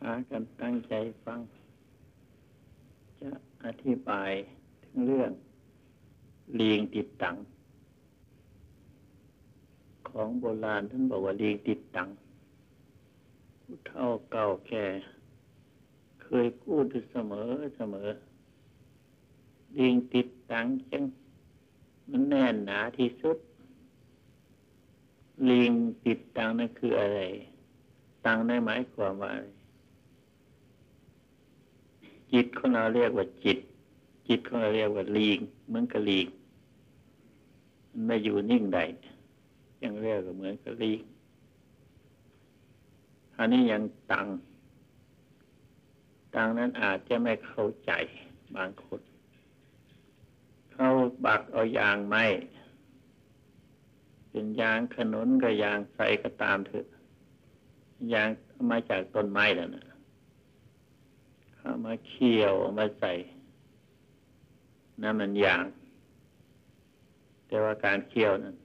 พากันตั้งใจฟัง จะอธิบายถึงเรื่องลียงติดตัง ของโบราณท่านบอกว่าเลียงติดตังผู้เท่าเก่าแก่เคยพูดเสมอเสมอเลียงติดตังจังมันแน่นหนาที่สุดเลิงติดตังนั่นคืออะไร ตังในหมายความว่าอะไร จิตของเราเรียกว่าจิต จิตของเราเรียกว่าลิงเหมือนกับลิงมันไม่อยู่นิ่งใดยังเรียกว่าเหมือนกับลิงอันนี้ยังตังตังนั้นอาจจะไม่เข้าใจบางคนเข้าบักเอายางไม้เป็นยางขนุนกับยางใสก็ตามเถอะยางมาจากต้นไม้แล้วนะ มาเคี่ยวมาใส่นั่นมันยาง แต่ว่าการเคี่ยวนั้น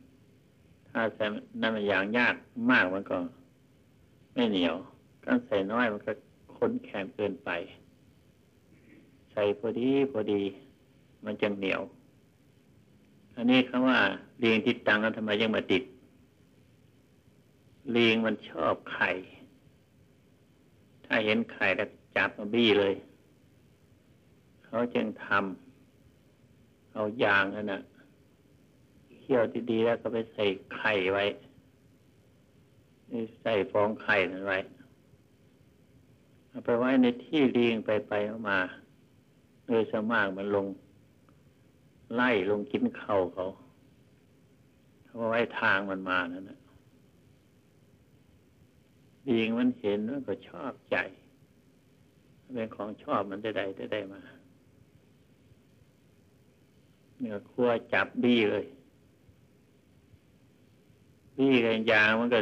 ถ้าใส่นั่นมันยางยากมากมันก็ ไม่เหนียวการใส่น้อยมันก็ค้นแข็งเกินไป ใส่พอดีพอดี มันจึงเหนียว อันนี้คำว่าเลียงติดตังแล้วทำไมยังมาติดเลียงมันชอบไข่ ถ้าเห็นไข่แล้วจับมาบี้เลย เขาจึงทำเอายางนั่นนะเคี่ยวดีๆแล้วก็ไปใส่ไข่ไว้ใส่ฟองไข่นั่นไว้เอาไปไว้ในที่เลียงไปไปมาโดยสมากมันลง ไล่ลงกินเข่าเขาเขาไว้ทางมันมานั่นนะดีงมันเห็นมันก็ชอบใจเป็นของชอบมันได้ได้ได้ได้มา เนี่ยคั่วจับบี้เลยบี้กันยางมันก็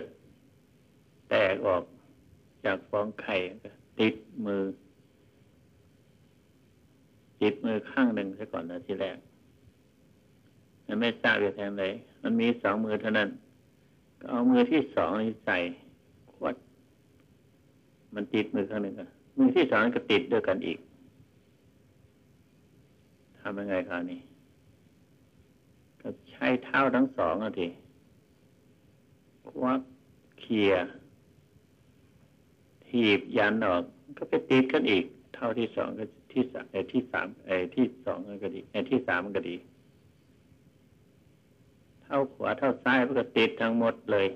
แตกออกจากฟองไข่ติดมือติดมือข้างหนึ่งซะก่อนนะทีแรกมันไม่ทราบจะแทงเลยมันมีสองมือเท่านั้น ก็เอามือที่สองนี่ใส่ขวด มันติดมือข้างหนึ่งอะมือที่สองก็ติดด้วยกันอีกทำยังไงคราวนี้ ช้เท้าทั้งสองอะทีควักเคียถีบยันออก ก็ไปติดกันอีก เท่าที่สองก็ที่สามไอ้ที่สามไอ้ที่สองก็ดีไอ้ที่สามมันก็ดี เท่าขวาเท่าซ้ายมันก็ติดทั้งหมดเลย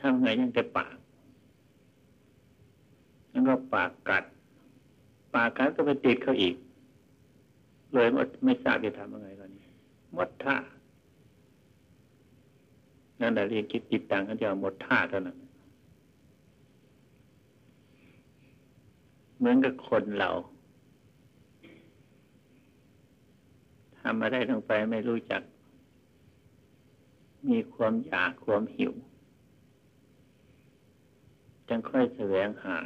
ทำไงยังจะปากแล้วก็ปากกัด ปากกัดก็ไปติดเขาอีก เลยหมดไม่ทราบจะทำยังไง มดท่านั่นแหละเรียนคิดติดตังกันจะหมดท่าเท่านั้นเหมือนกับคนเราทำอะไรลงไปไม่รู้จัก มีความอยากความหิว จึงค่อยแสวงหา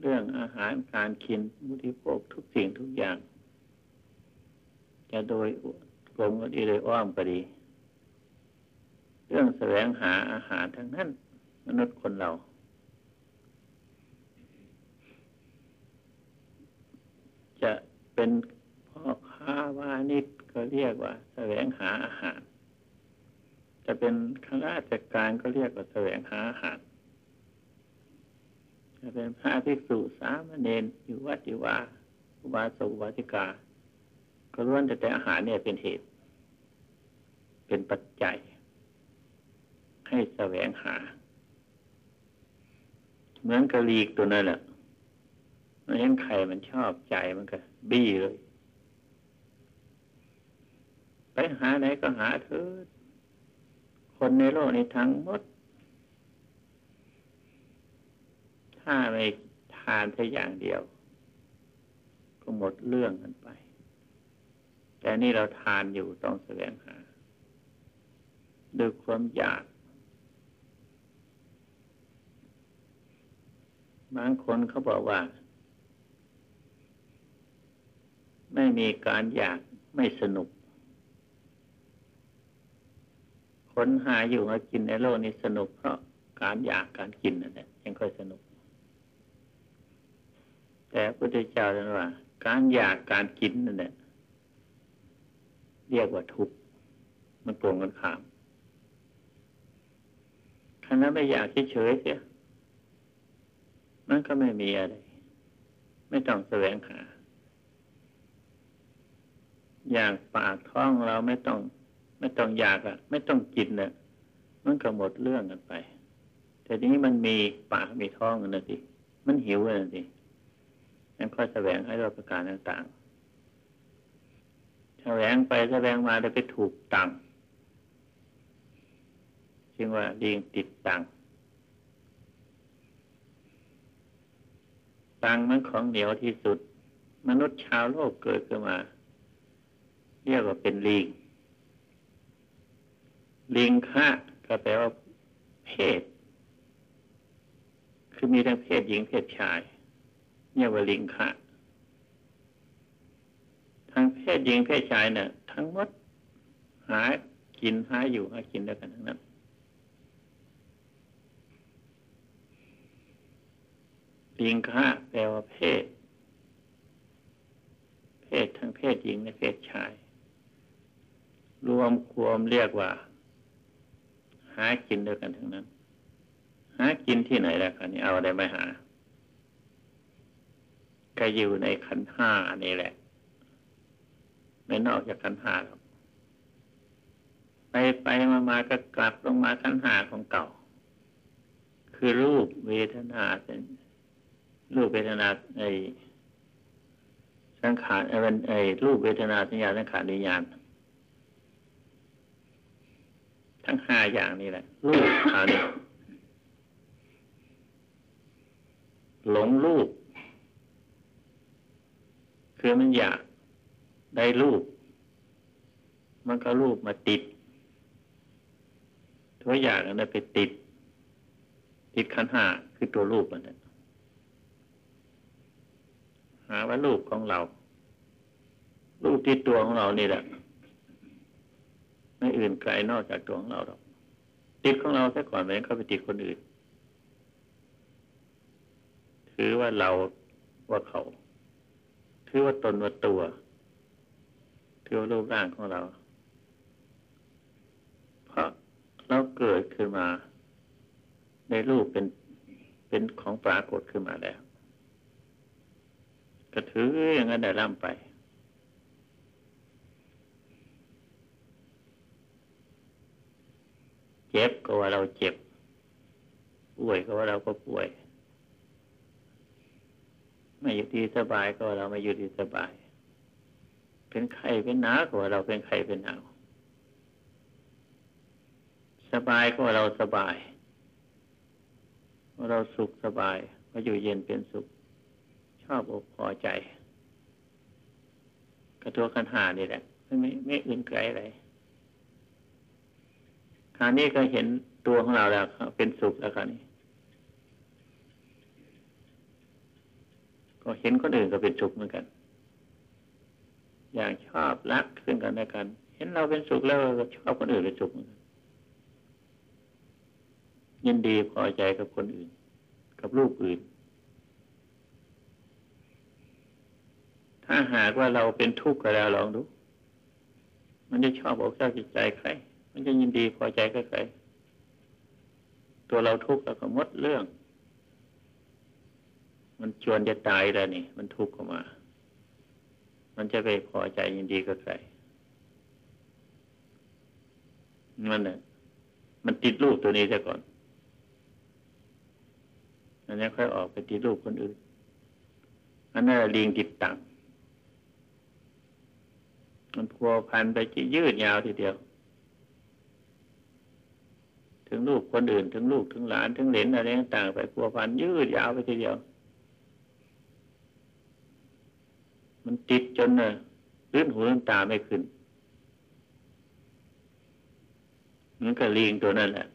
เรื่องอาหารการกินบริโภคทุกสิ่งทุกอย่าง จะโดยกลมก็ดีโดยอ้อมก็ดี เรื่องแสวงหาอาหารทั้งนั้น มนุษย์คนเรา จะเป็นพ่อค้าวานิชก็เรียกว่า แสวงหาอาหาร จะเป็นข้าราชการก็เรียกว่าแสวงหาอาหารจะเป็นพระภิกษุสามเณรอยู่วัดอยู่ว่าอุบาสกอุบาสิกา ก็ล้วนแต่แต่อาหารเนี่ยเป็นเหตุ เป็นปัจจัย ให้แสวงหา เหมือนกะลีกตัวนั่นแหละมันเห็นไข่มันชอบใจมันก็ บี้เลย ไปหาไหนก็หาเถิดคนในโลกนี้ทั้งหมด ถ้าไม่ทานแค่อย่างเดียว ก็หมดเรื่องกันไป แต่นี่เราทานอยู่ต้องแสวงหาด้วยความอยาก บางคนเขาบอกว่า ไม่มีการอยากไม่สนุกคนหาอยู่มากินในโลกนี้สนุกเพราะการอยากการกินนั่นแหละยังค่อยสนุก แต่พระพุทธเจ้าท่านว่า การอยากการกินนั่นแหละ เรียกว่าทุกข์มันตรงกันข้ามขณะไม่อยากเฉยเสียมันก็ไม่มีอะไร ไม่ต้องแสวงหา อยากปากท้องเราไม่ต้อง ไม่ต้องอยากอะไม่ต้องกินเนี่ยมันก็หมดเรื่องกันไป แต่ทีนี้มันมีปากมีท้องกันนะสิมันหิวกันนะสินั่นก็แสวงให้เราประการต่างๆ แสวงไปแสวงมาได้ไปถูกตังจึงว่าดีงติดตังตังมันของเหนียวที่สุด มนุษย์ชาวโลกเกิดขึ้นมา เรียกว่าเป็นลิง ลิงค่ะก็แปลว่าเพศ คือมีทั้งเพศหญิงเพศชายเรียกว่าลิงค่ะ ทั้งเพศหญิงเพศชายเนี่ย ทั้งหมดหากินหาอยู่หากินด้วยกันทั้งนั้นลิงคะแปลว่าเพศ เพศทั้งเพศหญิงและเพศชาย รวมความเรียกว่า หากินด้วยกันทั้งนั้น หากินที่ไหนล่ะคะนี่เอาอะไรมาหา ก็อยู่ในขันห้านี่แหละ ไม่นอกจากขันห้าหรอกไปไปมามาก็กลับลงมาขันห้าของเก่า คือรูปเวทนาเป็นรูปเวทนาไอสังขารไอเป็นไอรูปเวทนาสัญญาสังขารวิญญาณทั้งห้าอย่างนี้แหละ รูปขานี้หลงรูปคือมันอยาก ได้รูป มันก็รูปมาติดตัวอย่างนั้นไปติด ติดขันห้าคือตัวรูปมันนั้นหาว่ารูปของเรา รูปที่ตัวของเรานี่แหละไม่อื่นไกลนอกจากตัวของเราหรอกติดของเราแค่ก่อนไม่เข้าไปติดคนอื่น ถือว่าเราว่าเขา ถือว่าตนว่าตัว ถือว่ารูปร่างของเรา เพราะเราเกิดขึ้นมา ในรูปเป็นเป็นของปรากฏขึ้นมาแล้วก็ถืออย่างนั้นได้ร่ำไป เจ็บก็ว่าเราเจ็บป่วยก็ว่าเราก็ป่วย ไม่อยู่ที่สบายก็ว่าเราไม่อยู่ที่สบาย เป็นไข้เป็นหนาวก็ว่าเราเป็นไข้เป็นหนาวสบายก็ว่าเราสบายว่าเราสุขสบายว่าอยู่เย็นเป็นสุข ชอบอกพอใจกระตัวขันหานี่แหละไม่ไม่ไม่อื่นไกลอะไรคราวนี้ก็เห็นตัวของเราแล้วเป็นสุขแล้วคราวนี้ ก็เห็นคนอื่นก็เป็นสุขเหมือนกัน อย่างชอบรักซึ่งกันและกัน เห็นเราเป็นสุขแล้วก็ชอบคนอื่นเป็นสุขเหมือนกันยินดีพอใจกับคนอื่น กับรูปอื่น ถ้าหากว่าเราเป็นทุกข์ก็แล้วลองดู มันจะชอบอกชอบจิตใจใคร มันจะยินดีพอใจกับใคร ตัวเราทุกข์แล้วก็มดเรื่อง มันชวนจะตายแล้วนี่ มันทุกข์ออกมา มันจะไปพอใจยินดีกับใครมันเนี่ยมันติดรูปตัวนี้ซะก่อนอันนี้ค่อยออกไปติดรูปคนอื่นอันนั้นลิงติดตังมันพัวพันไปจียืดยาวทีเดียว ถึงลูกคนอื่น ถึงลูกถึงหลาน ถึงเหลนอะไรต่างไปพัวพันยืดยาวไปทีเดียว มันติดจนเน่ะลื่นหูลื่นตาไม่ขึ้นมันก็ลิงตัวนั่นแหละ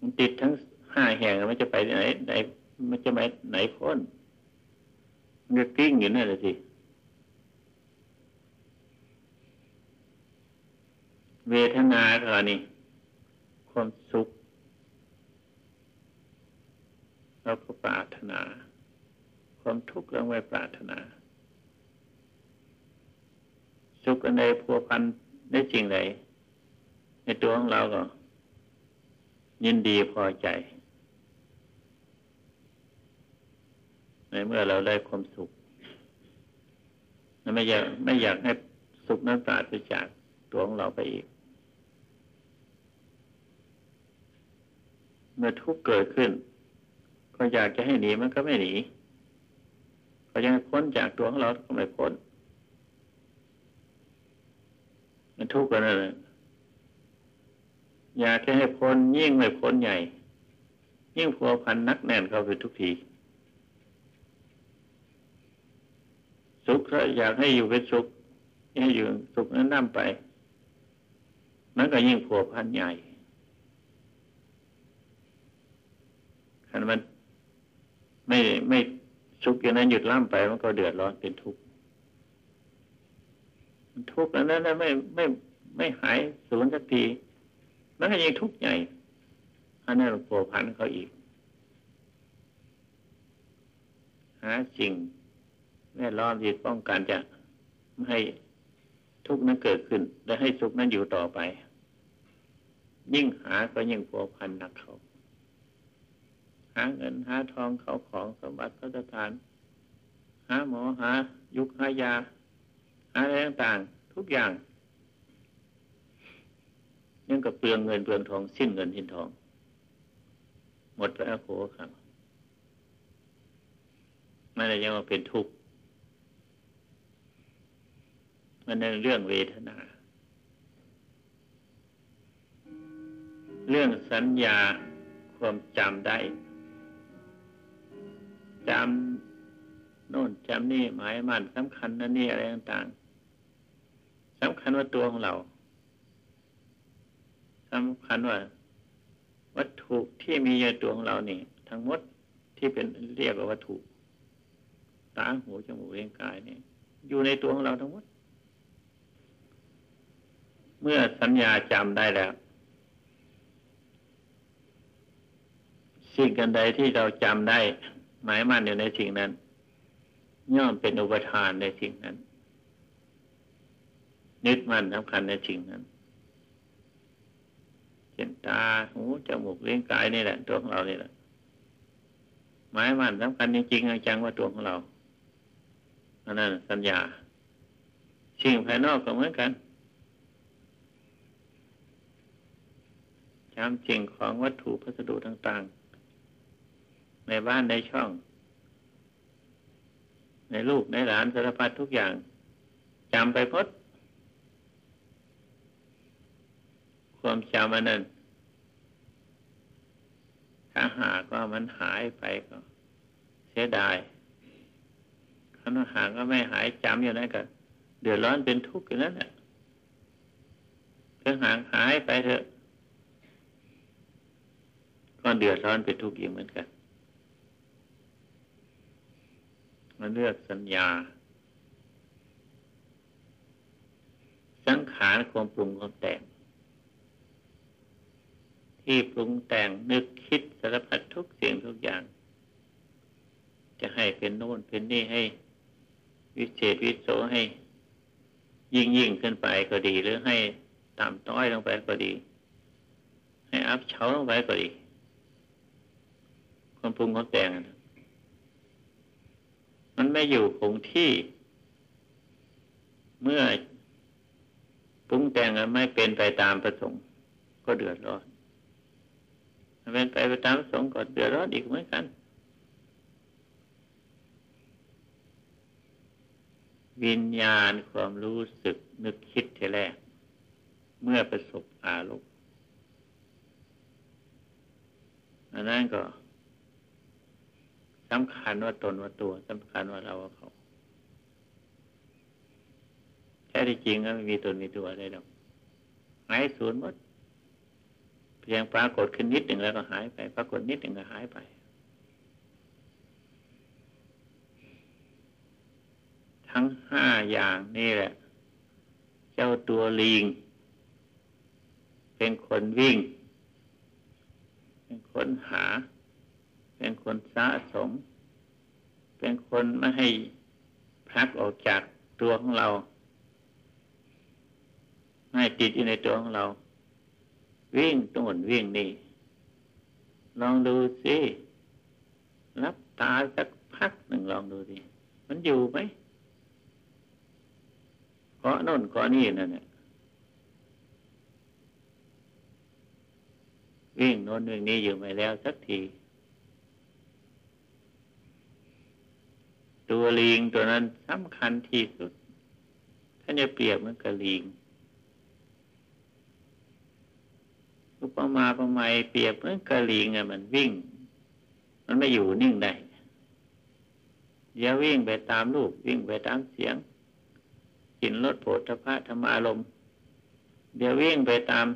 มันติดทั้งห้าแห่งมันจะไปไหนไหน มันจะไปไหนพ้นมันก็กิ้งอยู่นั่นแหละสิ เวทนาก็นี่ ความสุขเราก็ปรารถนา ความทุกข์เราไม่ปรารถนา สุขอันใดพัวพันในสิ่งใดในตัวของเราก็ ยินดีพอใจ ในเมื่อเราได้ความสุขไม่อยากไม่อยากให้สุขนั้นปราศจากตัวของเราไปอีก เมื่อทุกข์เกิดขึ้น ก็อยากจะให้หนีมันก็ไม่หนีก็ยังพ้นจากตัวของเราก็ไม่พ้น มันทุกข์กันเลยอยากจะให้พ้นยิ่งไม่พ้นใหญ่ ยิ่งพัวพันนักแน่นเข้าไปทุกที สุขอยากให้อยู่เป็นสุขให้อยู่สุขนั้นนั่ไปมันก็ยิ่งผัวพันใหญ่ขันมันไม่ไม่สุขอย่างนั้นหยุดล่ำไปมันก็เดือดร้อนเป็นทุกข์ ทุกข์อันนั้นไม่ไม่ไม่หายสูญสักทีมันก็ยิ่งทุกข์ใหญ่อันนั้นผัวพันเขาอีก หาสิ่งแวดล้อมที่ป้องกันจะไม่ให้ทุกข์นั้นเกิดขึ้น และให้สุขนั้นอยู่ต่อไป ยิ่งหาก็ยิ่งพัวพันหนักเขาหาเงินหาทองเขาของสมบัติพระทาน หาหมอหา ยุคหายา อะไรต่างๆทุกอย่างยังกับเปลืองเงินเปลืองทองสิ้นเงินสิ้นทอง หมดไปแล้วโหครับไม่ได้ยังว่าเป็นทุกข์มันในเรื่องเวทนา เรื่องสัญญาความจำได้จำโน่นจำนี่หมายมันสำคัญนั่นนี่อะไรต่างๆ สำคัญว่าตัวของเราสำคัญว่า วัตถุที่มีในตัวของเรานี่ ทั้งหมดที่เป็นเรียกว่าวัตถุตาหูจมูกเลี้ยงกายนี่อยู่ในตัวของเราทั้งหมด เมื่อสัญญาจำได้แล้วสิ่งกันใดที่เราจำได้ หมายมั่นอยู่ในสิ่งนั้น ย่อมเป็นอุปทานในสิ่งนั้น นึกมั่นสำคัญในสิ่งนั้นเช่นตาหูจมูกเลี้ยงกายนี่แหละ ตัวของเรานี่แหละหมายมั่นสำคัญจริงๆจังว่าตัวของเราอันนั้นสัญญาสิ่งภายนอกก็เหมือนกันจำสิ่งของวัตถุพัสดุต่างๆ ในบ้านในช่อง ในลูกในหลานสารพัดทุกอย่างจำไปพด ความจำมันนั้นถ้าหากว่ามันหายไปก็ เสียดายถ้าหากก็ไม่หายจำอยู่นั่นก็เดือดร้อนเป็นทุกข์อยู่นั่นแหละถ้าหากหายไปเถอะ ก็เดือดร้อนเป็นทุกข์อีกเหมือนกันมันเลือกสัญญา สังขารความปรุงความแต่ง ที่ปรุงแต่งนึกคิดสารพัดทุกเสียงทุกอย่าง จะให้เป็นโน่นเป็นนี่ให้ วิเศษวิโสให้ ยิ่งยิ่งขึ้นไปก็ดี หรือให้ต่ำต้อยลงไปก็ดี ให้อัพเฉาลงไปก็ดีความปรุงความแต่งมันไม่อยู่คงที่ เมื่อปรุงแต่งไม่เป็นไปตามประสงค์ก็เดือดร้อน เป็นไปไปตามประสงค์ก็เดือดร้อนอีกเหมือนกัน วิญญาณความรู้สึกนึกคิดทีแรก เมื่อประสบอารมณ์อันนั้นก็สำคัญว่าตนว่าตัวสำคัญว่าเราว่าเขาแท้ที่จริงก็ไม่มีตนมีตัวอะไรหรอกหายสูญหมด เพียงปรากฏขึ้นนิดหนึ่งแล้วก็หายไป ปรากฏนิดหนึ่งก็หายไป ทั้งห้าอย่างนี่แหละ เจ้าตัวลิง เป็นคนวิ่ง เป็นคนหา เป็นคนสะสม เป็นคนไม่ให้พักออกจากตัวของเรา ไม่ติดอยู่ในตัวของเรา วิ่งต้นวิ่งนี่ลองดูสิรับตาสักพักหนึ่งลองดูดิมันอยู่ไหมเกาะน่นเกาะนี่นั่นเนี่ยวิ่งโน้นวิ่งนี้อยู่ไปแล้วสักที ตัวลิงตัวนั้นสำคัญที่สุด ถ้าจะเปรียบมันกับลิง อุปมาประไมยเปรียบเหมือนกระลิงอะมันวิ่ง มันไม่อยู่นิ่งได้เดี๋ยววิ่งไปตามลูกวิ่งไปตามเสียงกินรสโผฏฐะธรรมอารมณ์เดี๋ยววิ่งไปตาม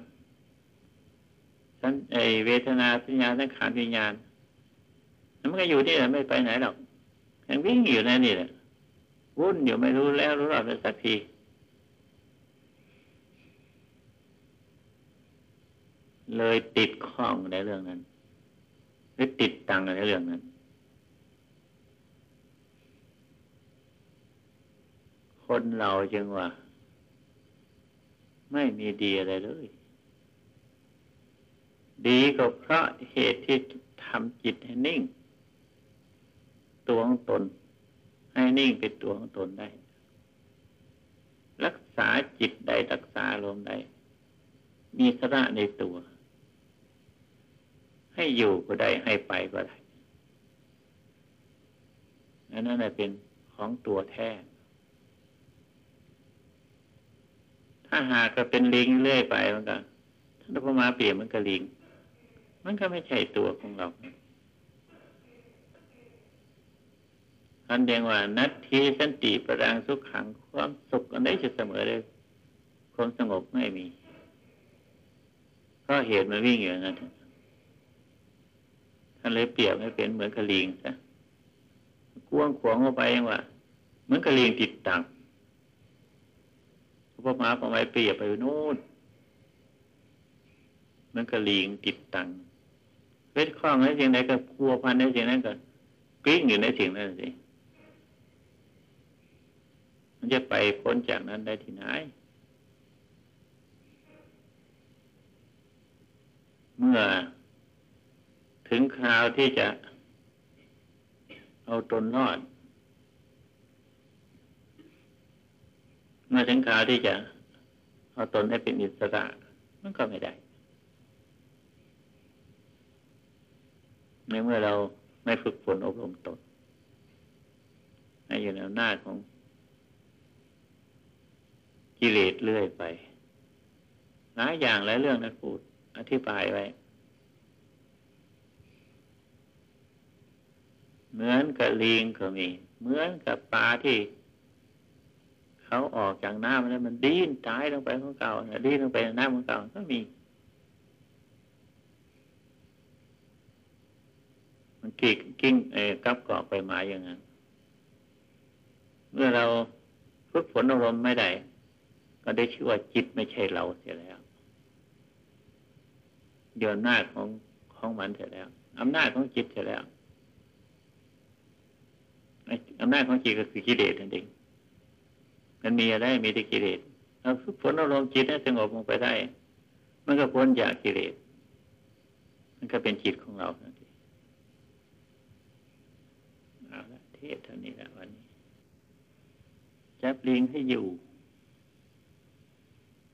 สันไอเวทนาสัญญาสังขารวิญญาณมันก็อยู่นี่แหละไม่ไปไหนหรอกยังวิ่งอยู่นั่นนี่แหละวุ่นอยู่ไม่รู้แล้วรู้รอดสักที เลยติดข้องในเรื่องนั้น หรือติดตังในเรื่องนั้น คนเราจึงว่า ไม่มีดีอะไรเลย ดีก็เพราะเหตุที่ทำจิตให้นิ่ง ตัวของตน ให้นิ่งเป็นตัวของตนได้ รักษาจิตใดรักษาลมใดมีสระในตัว ให้อยู่ก็ได้ให้ไปก็ได้อันนั้นเป็นของตัวแท้ ถ้าหากก็เป็นลิงเรื่อยไปมันก็ถ้าพอมาเปลี่ยนมันก็ลิง มันก็ไม่ใช่ตัวของเราอันเดียงว่า นัตทีสันติประดังสุขขัง ความสุขอันใดจะเสมอเลยความสงบไม่มีก็เหตุมันวิ่งอย่างนั้น ท่านเลยเปรียบให้เป็นเหมือนกระลิงซะกวงขวางเข้าไปยังว่าเหมือนกระลิงติดตังพระมาพอไม้เปรียบไปนู่นเหมือนกระลิงติดตังเวทคล้องในสิ่งใดก็พัวพันในสิ่งนั้นก็กลิ้งอยู่ในสิ่งนั้นสิมันจะไปพ้นจากนั้นได้ที่ไหนเมื่อ ถึงคราวที่จะเอาตนรอด เมื่อถึงคราวที่จะเอาตนให้เป็นอิสระมันก็ไม่ได้ ในเมื่อเราไม่ฝึกฝนอบรมตนให้อยู่ในหน้าของกิเลสเลื่อยไป หลายอย่างหลายเรื่องนะพูดอธิบายไว้ เหมือนกับลิงก็มี เหมือนกับปลาที่เขาออกจากน้ำแล้วมันดิ้นตายลงไปของเก่าดิ้นลงไปในน้ำของเก่าก็มี มันกิ่งกิ้งเอกับเกาะไปมาอย่างนั้นเมื่อเราฝึกฝนอารมณ์ไม่ได้ ก็ได้ชื่อว่าจิตไม่ใช่เราเสียแล้วเดี๋ยวหน้าของของมันเสียแล้วอำนาจของจิตเสียแล้ว อำนาจของจิตก็คือกิเลสนั่นเองมันมีอะไรมีแต่กิเลสเราฝึกฝนอารมณ์จิตให้สงบลงไปได้ มันก็พ้นจากกิเลส มันก็เป็นจิตของเราทันทีเอาละเทศเท่านี้แหละวันนี้จับลิงให้อยู่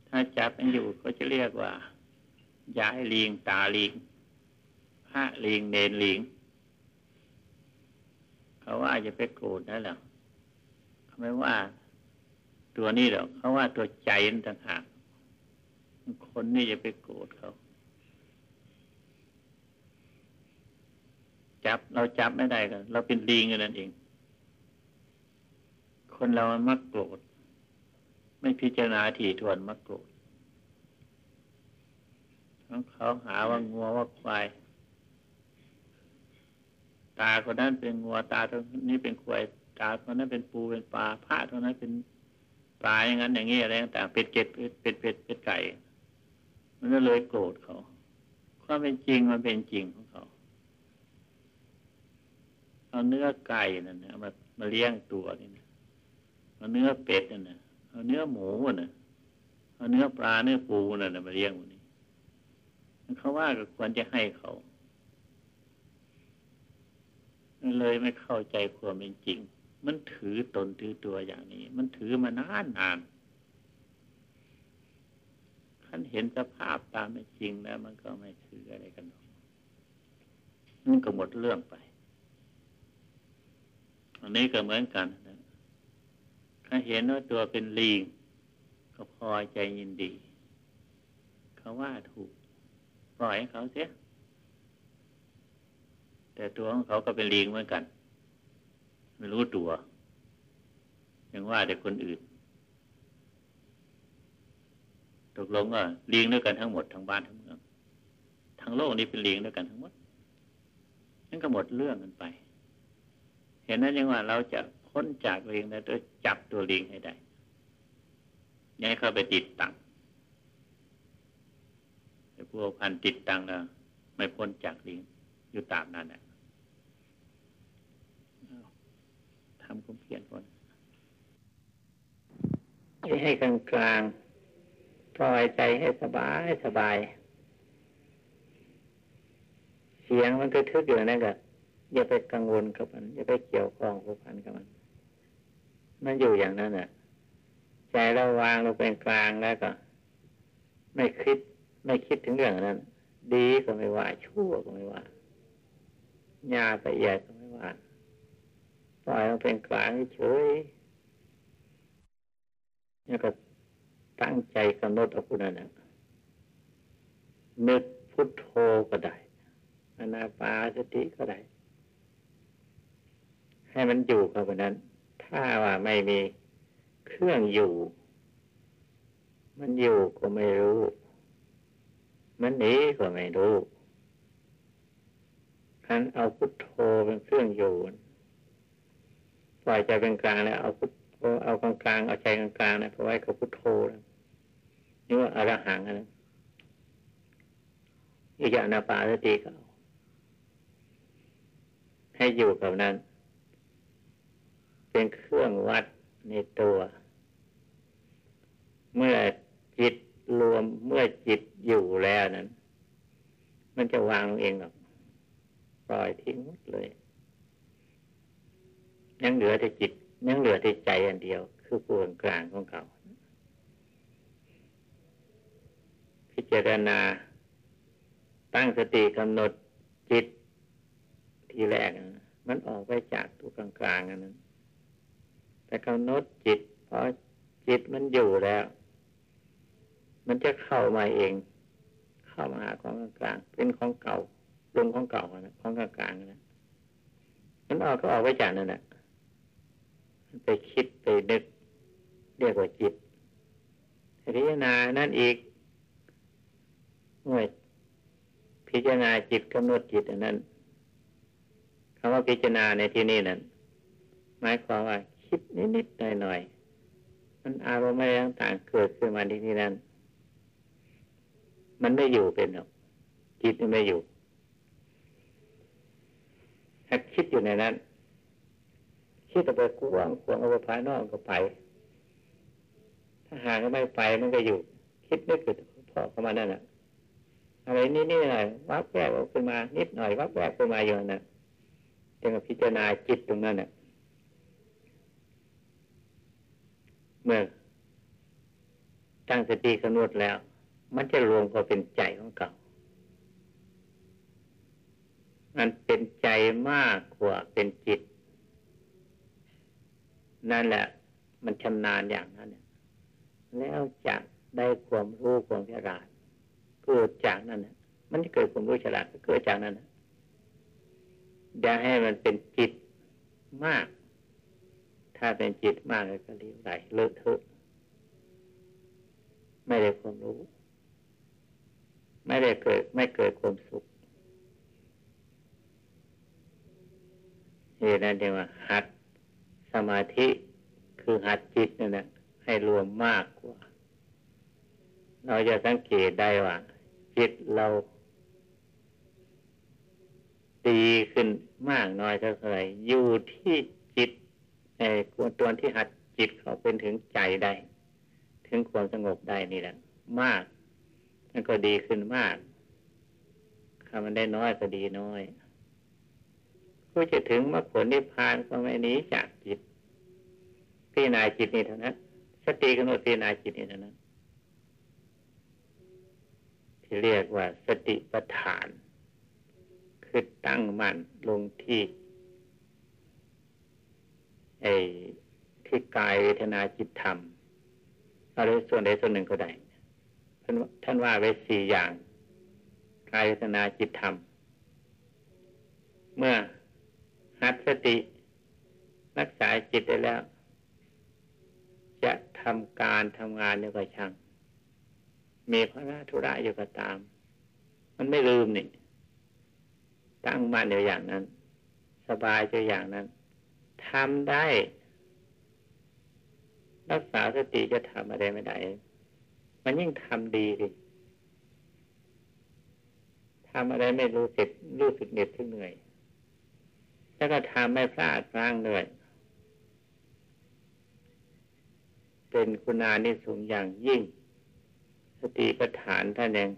ถ้าจับให้อยู่ก็จะเรียกว่าย้ายลิงตาลิงพระลิงเนนลิง เขาว่าจะไปโกรธได้หรอเขาไม่ว่า ตัวนี้หรอกเขาว่าตัวใจนั่นต่างหากคนนี่จะไปโกรธเขาจับเราจับไม่ได้กันเราเป็นลิงกันนั่นเอง คนเรามันมักโกรธไม่พิจารณาถี่ถ้วนมักโกรธเขาหาว่างัวว่าควาย ตาคนนั้นเป็นงัวตาตัวนี้เป็นควายตาคนนั้นเป็นปูเป็นปลาพระตัวนั้นเป็นปลาอย่างนั้นอย่างนี้อะไรต่างเป็ดเก็ดเป็ดเป็ดเป็ดไก่ มันก็เลยโกรธเขาความเป็นจริงมันเป็นจริงของเขาเราเอาเนื้อไก่นั่นนะมามาเลี้ยงตัวนี่นะเอาเนื้อเป็ดนั่นนะเอาเนื้อหมูน่ะเอาเนื้อปลาเนื้อปูนั่นนะมาเลี้ยงวันนี้เขาว่าก็ควรจะให้เขา เลยไม่เข้าใจความเป็นจริง มันถือตนถือตัวอย่างนี้ มันถือมานานนานขันเห็นสภาพตามเป็นจริงแล้ว มันก็ไม่ถืออะไรกันหรอกมันก็หมดเรื่องไป อันนี้ก็เหมือนกันนะถ้าเห็นว่าตัวเป็นลิงก็พอใจยินดี เขาว่าถูก ปล่อยให้เขาเสีย แต่ตัวของเขาก็เป็นลิงเหมือนกัน ไม่รู้ตัว ยังว่าแต่คนอื่น ตกลงว่าลิงด้วยกันทั้งหมดทั้งบ้านทั้งเมืองทั้งโลกนี้เป็นลิงด้วยกันทั้งหมดนั่นก็หมดเรื่องกันไป เห็นนั้นยังว่าเราจะพ้นจากลิงได้โดยจับตัวลิงให้ได้ยังให้เข้าไปติดตังไอ้พวกพันติดตังแล้วไม่พ้นจากลิงอยู่ตามนั้นแหละทำความเพียรก่อนให้กลางกลางปล่อยใจให้สบายสบาย เสียงมันก็ทึกอยู่นั่นก็อย่าไปกังวลกับมัน อย่าไปเกี่ยวข้องผูกพันกับมัน มันอยู่อย่างนั้นน่ะ ใจเราวางลงเป็นกลางแล้วก็ ไม่คิด ไม่คิดถึงเรื่องนั้น ดีก็ไม่ว่าชั่วก็ไม่ว่าหยาละเอียดก็ไม่ว่า ล่อยมันเป็นกลางเฉยแล้วก็ตั้งใจกำหนดเอาคุณนั่นนึกพุทโธก็ได้อนาปาสติก็ได้ ให้มันอยู่กับนั้น ถ้าว่าไม่มีเครื่องอยู่ มันอยู่ก็ไม่รู้ มันหนีก็ไม่รู้คันเอาพุทโธเป็นเครื่องอยู่ ปล่อยใจเป็นกลางแล้วเอาพุทเอากลางกลางเอาใจกลางกลางนะเพราะไว้กับพุทโธนี่ว่าอรหังนะอีกอย่านาปาสติเขาให้อยู่กับนั้น เป็นเครื่องวัดในตัว เมื่อจิตรวมเมื่อจิตอยู่แล้วนั้น มันจะวางเองหรอกปล่อยทิ้งหมดเลย ยังเหลือแต่จิต ยังเหลือแต่ใจอันเดียว คือปวงกลางของเขา พิจารณา ตั้งสติกำหนดจิต ทีแรกมันออกไปจากตัวกลางกลางนั้น แต่กำหนดจิตพอจิตมันอยู่แล้ว มันจะเข้ามาเอง เข้ามาหาของกลางเป็นของเก่าลงของเก่านะของกลางกลางนะมันออกก็ออกไปจากนั่นแหละ ไปคิดไปนึก เรียกว่าจิตพิจารณานั่นอีกเมื่อพิจารณาจิตกำหนดจิตอันนั้นคำว่าพิจารณาในที่นี้นั้นหมายความว่าคิดนิดๆหน่อยๆมันอารมณ์อะไรต่างๆเกิดขึ้นมาที่นี่นั้น มันไม่อยู่เป็นหรอกจิตไม่อยู่ถ้าคิดอยู่ในนั้น คิดออกไปกว้างขวางออกไปภายนอกก็ไป ถ้าหากไม่ไปมันก็อยู่ คิดไม่เกิดพอเข้ามานั่นแหละอะไรนี่นี่หน่อยวับแวบขึ้นมา นิดหน่อยวับแวบขึ้นมาอยู่นั่นจึงพิจารณาจิตตรงนั้นเนี่ยเมื่อตั้งสติกำหนดแล้ว มันจะรวมก็เป็นใจของเก่ามันเป็นใจมากกว่าเป็นจิต นั่นแหละ มันชำนาญอย่างนั้นเนี่ยแล้วจะได้ความรู้ความฉลาดเกิดจากนั้นนะมันจะเกิดความรู้ฉลาดเกิดจากนั้นนะอย่าให้มันเป็นจิตมาก ถ้าเป็นจิตมากก็เลี้ยวไหลเลอะเทอะไม่ได้ความรู้ ไม่ได้เกิด ไม่เกิดความสุขเหตุนั้นเรียกว่าหัด มาธิคือหัดจิตนั่นแหละให้รวมมากกว่า เราจะสังเกตได้ว่า จิตเราดีขึ้นมากน้อยเท่าไหร่อยู่ที่จิตไอ้ตัวที่หัดจิตเขาเป็นถึงใจได้ ถึงความสงบได้นี่แหละมาก มันก็ดีขึ้นมากถ้ามันได้น้อยก็ดีน้อยผู้จะถึงมรรคผลนิพพานก็ไม่หนีจากจิต พิจารณาจิตนี่เท่านั้น สติกำหนดพิจารณาจิตนี่เท่านั้น ที่เรียกว่าสติปัฏฐาน คือตั้งมั่นลงที่ไอ้ที่กายเวทนาจิตธรรมอะไรส่วนใดส่วนหนึ่งก็ได้ท่านท่านว่าไว้สี่อย่างกายเวทนาจิตธรรม เมื่อหัดสติ รักษาจิตได้แล้ว จะทำการทำงานอยู่กับช่าง มีพระธุระอยู่ก็ตาม มันไม่ลืมนี่ ตั้งมั่นอยู่อย่างนั้น สบายใจอย่างนั้นทำได้ รักษาสติจะทำอะไรไม่ได้ มันยิ่งทำดีดิทำอะไรไม่รู้สึกรู้สึกเหน็ดเหนื่อย แล้วก็ทำไม่พลาดพลั้งด้วย เป็นคุณานิสงอย่างยิ่ง สติปัฏฐานท่านเอง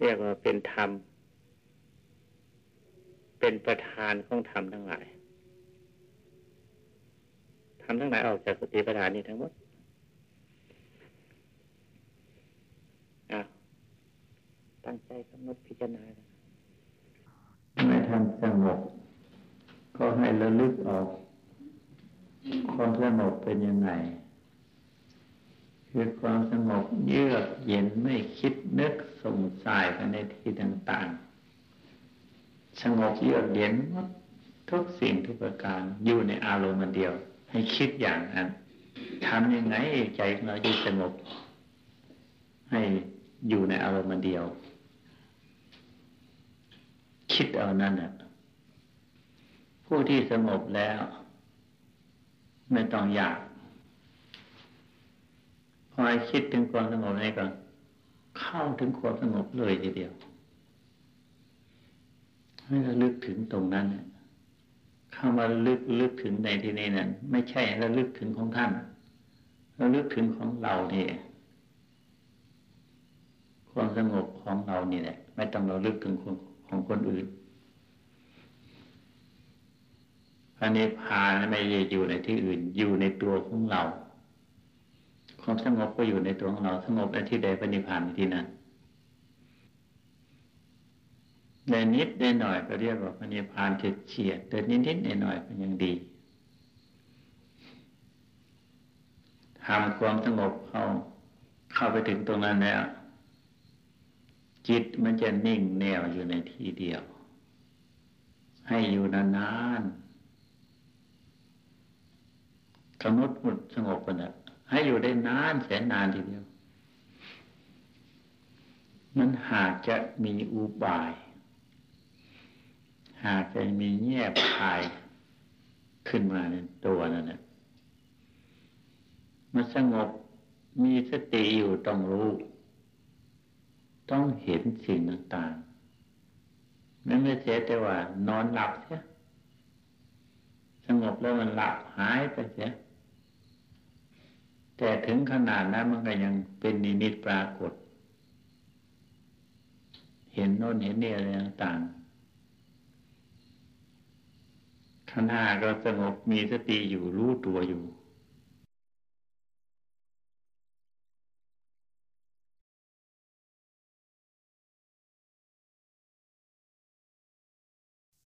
เรียกว่าเป็นธรรม เป็นประธานของธรรมทั้งหลายธรรมทั้งหลายออกจากสติปัฏฐานนี้ทั้งหมดตั้งใจกำหนดพิจารณาไม่ทำสงบก็ให้ระลึกออก ความสงบเป็นยังไง คือความสงบเยือกเย็นไม่คิดนึกสงสัยกันในที่ต่างๆ สงบเยือกเย็นทุกสิ่งทุกประการอยู่ในอารมณ์เดียว ให้คิดอย่างนั้นทำยังไงใจเราจะสงบ ให้อยู่ในอารมณ์เดียว คิดเอานั่นแหละผู้ที่สงบแล้ว ไม่ต้องอยาก พอคิดถึงความสงบนี่ก็เข้าถึงความสงบเลยทีเดียว ให้ระลึกถึงตรงนั้นเข้ามาลึกลึกถึงในที่นี้นั้นไม่ใช่ระลึกถึงของท่านระลึกถึงของเราเนี่ยความสงบของเรานี่แหละไม่ต้องเราลึกถึงของคนอื่น พระนิพพานไม่ได้อยู่ในที่อื่นอยู่ในตัวของเราความสงบก็อยู่ในตัวของเราสงบในที่ใดพระนิพพานที่นั้นในนิดในหน่อยก็เรียกว่าพระนิพพานเฉียดแต่นิดนิดในหน่อยก็ยังดีทำความสงบเข้าเข้าไปถึงตรงนั้นแล้วจิตมันจะนิ่งแนวอยู่ในที่เดียว ให้อยู่นานๆ กำหนดหุดสงบกันนะให้อยู่ได้นานแสนนานทีเดียว มันหากจะมีอุบาย หากจะมีแง่พายขึ้นมาในตัวนั่นแหละมันสงบมีสติอยู่ต้องรู้ ต้องเห็นสิ่งต่างๆนั่นไม่เสียแต่ว่า นอนหลับเสียสงบแล้วมันหลับหายไปเสีย แต่ถึงขนาดนั้นมันก็ยังเป็นนิมิตปรากฏ เห็นโน่นเห็นนี่อะไรต่างๆขณะก็สงบมีสติอยู่รู้ตัวอยู่